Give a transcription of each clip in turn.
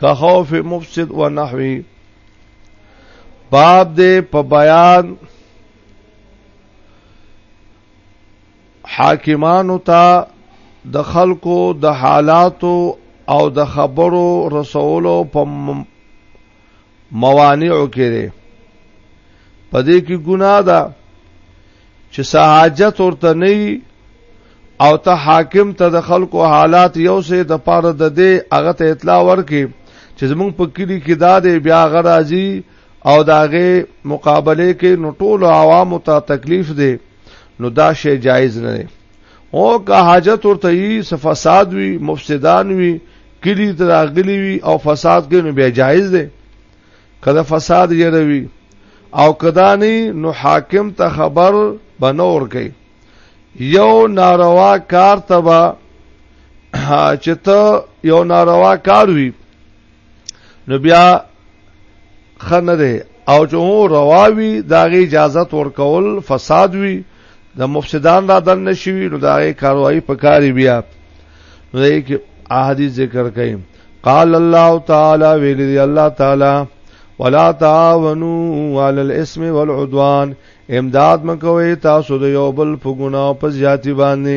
کا خوف مفسد و نحوی باب دې په بیان حاکمانو ته د خلکو د حالاتو او د خبرو رسولو په موانع کې ده په دې کې ګناه ده چې سہاجت ورته نه او ته حاکم ته د خلکو حالات یو سه د پاره د دې هغه ته اطلاع ورکې چې زمونږ په کلی کې دا دی بیا غراځي او داغه مقابله کې نو ټول عوام ته تکلیف دی نو دا شی جایز نه دی او که حاجت ورته یي فساد وي مفسدان وي کلی تراغلی وي او فساد کې نو بیا جایز دی کله فساد یې روي او کدانی نو حاکم ته خبر بنور کوي یو ناروا کار تبا چې ته یو ناروا کار وي نو بیا خنه ده او چې رواوی داغه اجازه ورکول فساد وی د مفسدان را دن نشي نو داغه کاروایی پکاري بیا نو دې کې احادیث ذکر کړي قال الله تعالی ویل دی الله تعالی ولا تعاونوا على الاسم والعدوان امداد مکوئ تاسو د یو بل په ګناه په زیاتی باندې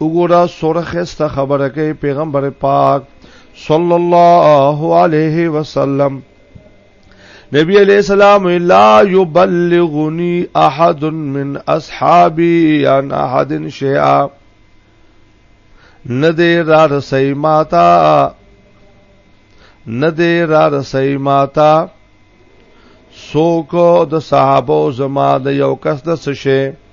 وګوره سوره خسته خبره کوي پیغمبر پاک صلی الله علیه وسلم نبی علیہ السلام لا یبلغنی احد من اصحابی ان احد شیئا ندی را رسی ماتا ندی را رسی ماتا سوکو د صحابو زما د یو کس د سشه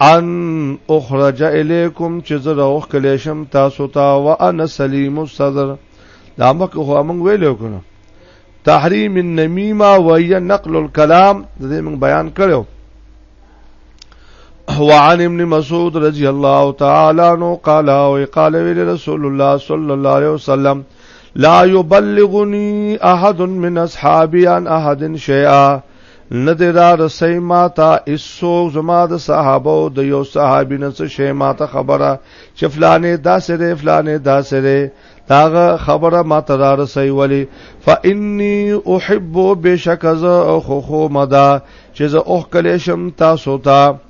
ان اخرج الیکم چې زه راوخ کلی شم تاسو ته تا وانا سلیم الصدر دا مکه خو موږ ویلو کنه تحریم النمیمه وهي نقل الكلام د دې موږ بیان کړو وعن ابن مسعود رضی الله تعالی عنہ قال او قال رسول الله صلی الله علیه وسلم لا يبلغني احد من اصحابي عن احد شيئا نه دی را رسي ما ته ایسوک زما د صحابه او د یو صحابي نه څه شی ما ته خبره چې فلانې داسې دی فلانې داسې دی داغه خبره ما ته را رسي ولی فإني أحب بشکز خو خو مدا چې زه اوه کله شم تاسو ته تا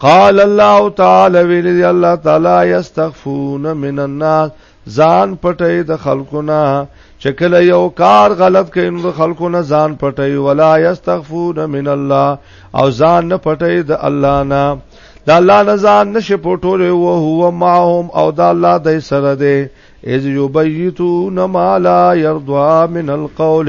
قال الله تعالی ویلی الله تعالی یستغفون من الناس ځان پټي د خلقنا چکل یو کار غلط کین د خلقنا ځان پټي ولا یستغفون من الله او ځان نه پټي د الله نه د الله نه ځان نشه پټول او هو معهم او د الله د سره دی اذ یبیتون ما لا یرضى من القول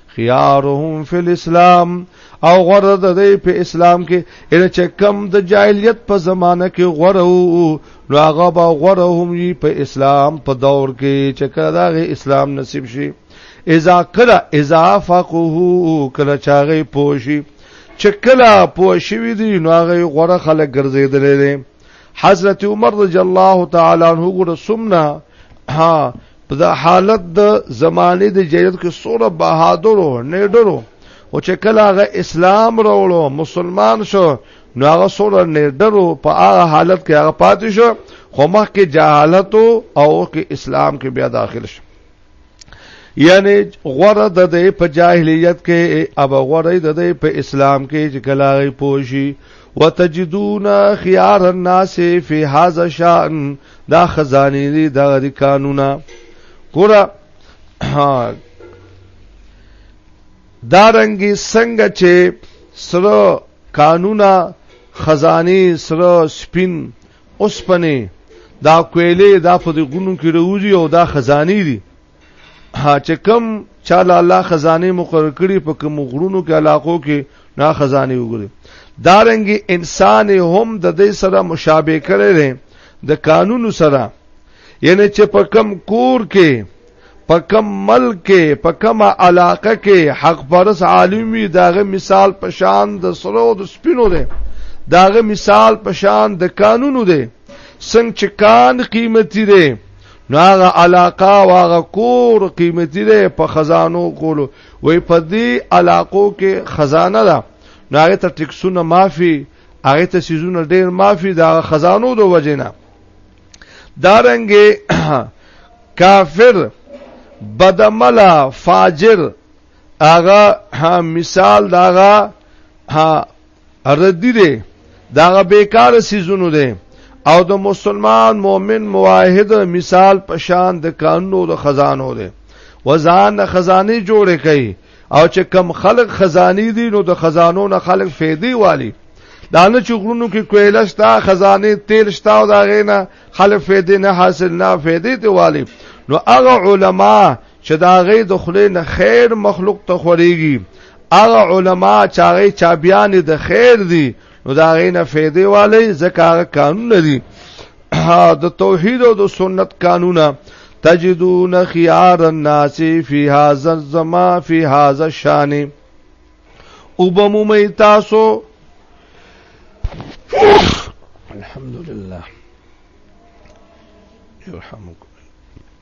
خيارهم فی الاسلام او غره د دې په اسلام کې ان چې کم د جاهلیت په زمانه کې غره وو نو هغه به غره هم یې په اسلام په دور کې چې کله دا اسلام نصیب شي اذا کلا اذا فقه کلا چاغه پوشي چې کلا پوشي وي دي نو هغه غره خلک ګرځیدل دي حضرت عمر رضی الله تعالی عنہ ګره سمنا ها په دا حالت د زمانه د جریدت کې سوره بهادرو نیډرو او چې کله هغه اسلام راوړو مسلمان شو نو هغه سوره نیډرو په هغه حالت کې هغه پاتې شو خو مخکې جهالت او کې اسلام کې بیا داخل شو یعنی غوره د دې په جاهلیت کې اب غوره د دې په اسلام کې چې کله غي پوشي وتجدون خيار الناس في هذا شان دا خزانه دي دا دي قانونا ګوره دا رنګي څنګه چې سره قانونا خزانه سره سپین اوسپنه دا کویلې دا په دې غونو کې وروزي او دا خزانه دي ها چې کم چاله الله خزانه مقرر کړي په کوم غرونو کې علاقو کې نا خزانه وګړي دارنګ انسان هم د دې سره مشابه کړي دي د قانون سره یعنی چې په کم کور کې په کم ملک کې په کم علاقه کې حق پرس عالمي داغه مثال په شان د سرو د سپینو دی داغه مثال په شان د قانونو دی څنګه چې کان قیمتي دی نو هغه علاقه او هغه کور قیمتي دی په خزانو کولو وای په دې علاقو کې خزانه ده نو هغه ته ټیکسونه معافي هغه ته سيزونه ډېر معافي دا خزانو د وجنه دارنګي کافر بدملا فاجر هغه مثال داغه ردی دی دا بیکار سيزونو دی او د مسلمان مؤمن موحد مثال پشان د قانونو د خزانو دی وزان خزانی جوړ کړي او چې کم خلق خزانی دي نو د خزانو نه خلق فیدی والی دا نه چې غرونو کې کویله شته خزانه تیل شته او دا غینه خلک فیدې نه حاصل نه فیدې ته والی نو هغه علما چې دا غي د خلې نه خیر مخلوق ته خوريږي هغه علما چې هغه چابيان د خیر دي نو دا غي نه فائدې والي زکه قانون دي د توحید او د سنت قانونا تجدون خيار الناس في هذا الزمان في هذا الشان وبمومي تاسو الحمد لله يرحمكم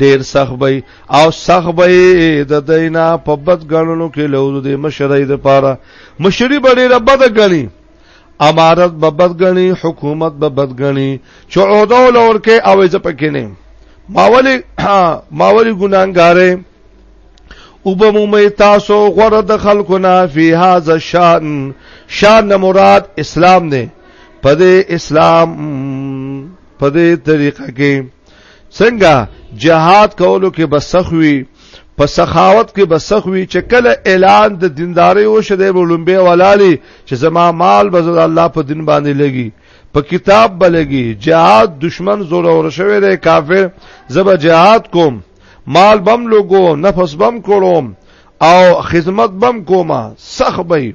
ډیر سخت به او سخت به د دینا په بد غنلو کې لوز د مشرۍ د پاره مشری به ډیر بد غني امارت به بد غني حکومت به بد غني چې عہده لور کې او ځ پکې نه ماولی ماولی ګناګارې وبمومي تاسو غره د خلکو نه فی هاذا شان شان مراد اسلام نه پدې اسلام پدې طریقه کې څنګه جهاد کولو کې بسخوي په سخاوت کې بسخوي چې کله اعلان د دینداري او شده بولمبه ولالي چې زما مال به الله په دین باندې لګي په کتاب بلګي جهاد دشمن زور اور شوی دی کافر زبر جهاد کوم مال بم لګو نفس بم کوم او خدمت بم کومه سخ به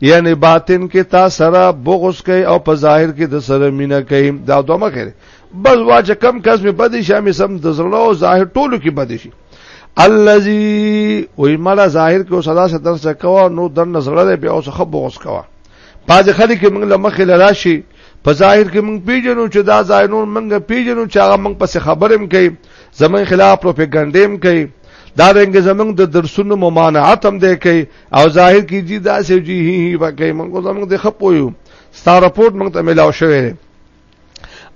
یعنی باطن کې تا سره بغض کوي او په ظاهر کې د سره مینه کوي دا دوه مخه بس واج کم کس می بدی شامې سم د زړه او ظاهر ټولو کې بدی شي الذي وای مړه ظاهر کې صدا څخه درس کوا نو د نظر به اوس خبو اوس کوا پاج خلک کې موږ لمخې لراشي په ظاهر کې موږ پیژنو چې دا ظاهرون موږ پیژنو چې هغه موږ پس خبرم کوي زمون خلاف پروپاګاندا هم کوي دا رنګ زمون د درسونو ممانعت هم دی کوي او ظاهر کی جی دا سه جی هی هی پکې موږ زموږ د خپویو ستا رپورت موږ ته ملاو شوی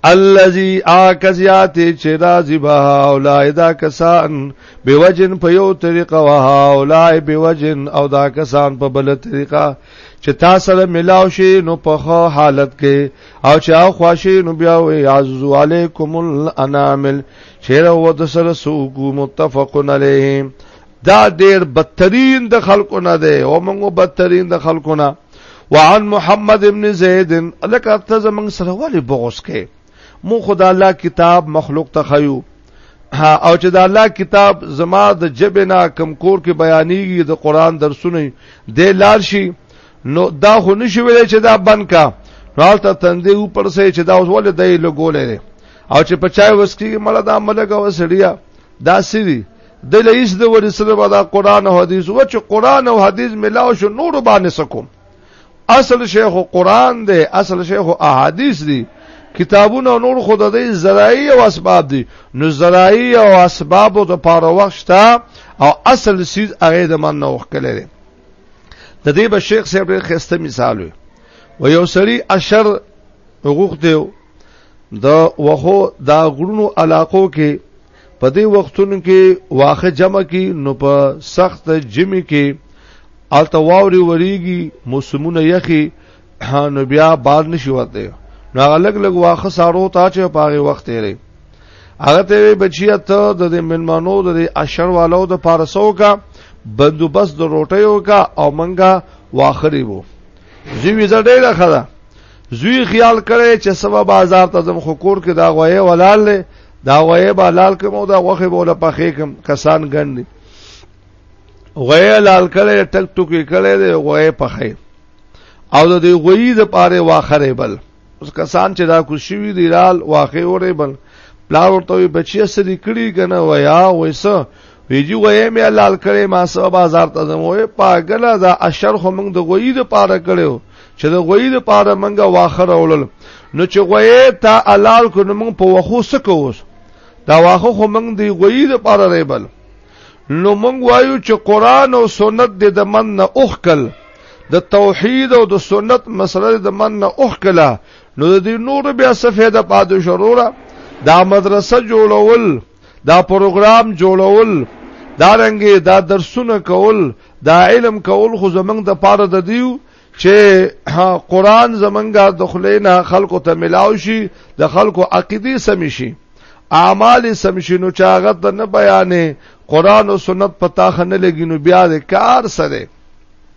الذي اکزیات چې راضی به اولای دا کسان به وجن په یو طریقه وه اولای به وجن او دا کسان په بل طریقه چې تا سره ملاو شي نو په حالت کې او چې او خواشي نو بیا وي عز علیکم الانامل چې ورته سره سوق متفقن علیه دا ډیر بدترین د خلکو نه دی او موږ بدترین د خلکو نه وعن محمد ابن زید لکه ته زمنګ سره والی بغوس کې مو خدا الله کتاب مخلوق ته خیو او چې د الله کتاب زما د جبنا کم کور کې بیانېږي د قران درسونه د لار شي نو دا خو نشي ویل چې دا بن کا راته تندې اوپر سه چې دا اوس ولې دی لګولې او چې پچای وسکیږي مړه دا ملګه وسړیا دا سری د لېس د ورې سره به دا قران او حدیث و چې قران او حدیث ملاو شو نور باندې سکوم اصل شیخ قران دی اصل شیخ احادیث دی کتابونه او نور خود د زراعي او اسباب دي نو زراعي او اسباب د پاره وخت شته او اصل سیز هغه د من نه وکړل د دې به شیخ صاحب ډېر خسته مثال وي و یو سړی اشر حقوق دی د وخو دا غړونو علاقو کې په دې وختونو کې واخه جمع کی نو په سخت جمی کې الته واوري وریږي موسمونه یخي نو بیا بار نشي وته نو هغه لګ لګ واخه سارو تا چې پاره وخت یې هغه ته بچیا ته د منمنو د اشر والو د پارسو کا بندوبست د روټیو کا او منګه واخري وو زوی زړه ډیره خدا زوی خیال کړي چې سبا بازار ته زم خکور کې دا غوي ولال دا غوې به لال کوم او دا غوخه به له پخې کوم کسان ګڼي غوې لال کړي ټک ټوکی کړي دی غوې پخې او د دې غوې د پاره واخره بل اوس کسان چې دا کوشوي دی لال واخې اورې بل پلار ورته بچي سړي کړي کنه ویا وېسه ویجی وې مې لال کړي ما سبا بازار ته زموږه پاګلا دا اشر خو موږ د غوې د پاره کړو چې د غوی د پاره منګه واخر اولل نو چې غوی تا الال کو نو موږ په وخو سکوس دا واخو خو موږ دی غوی د پاره ریبل نو موږ وایو چې قران او سنت د دمن نه اوخکل د توحید او د سنت مسله د من نه اوخکلا نو د نور بیا څه فائدہ پاتې شروره دا مدرسه جوړول دا پروګرام جوړول دا رنګه دا درسونه کول دا علم کول خو زمنګ د پاره د دیو چې قران زمنګا د خلینا خلکو ته ملاو شي د خلکو عقيدي سم شي اعمال سم شي نو چاغت نه بیانې قران او سنت پتا خنه لګینو بیا د کار سره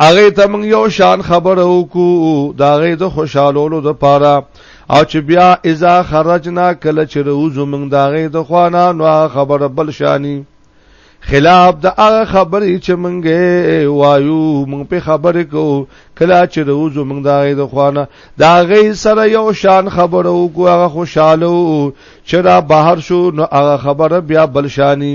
هغه ته موږ یو شان خبره وکړو دا غي د خوشالولو د پاره او چې بیا اذا خرجنا کله چې روزو موږ دا غي د خوانا نو خبره بل شانی خلاف د هغه خبرې چې موږ وایو موږ په خبرې کو کله چې روزو موږ دا غي د خوانا دا غي سره یو شان خبره وکړو هغه خوشاله چې را بهر شو نو هغه خبره بیا بل شانی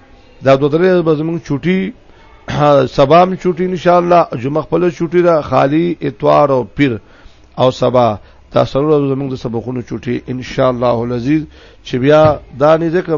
دا دوه درې به زمونږ چټي سبام چټي ان شاء الله جمعه خپل چټي دا خالی اتوار او پیر او سبا دا سره زمونږ د سبقونو چټي ان شاء الله العزيز چې بیا دا نه ځکه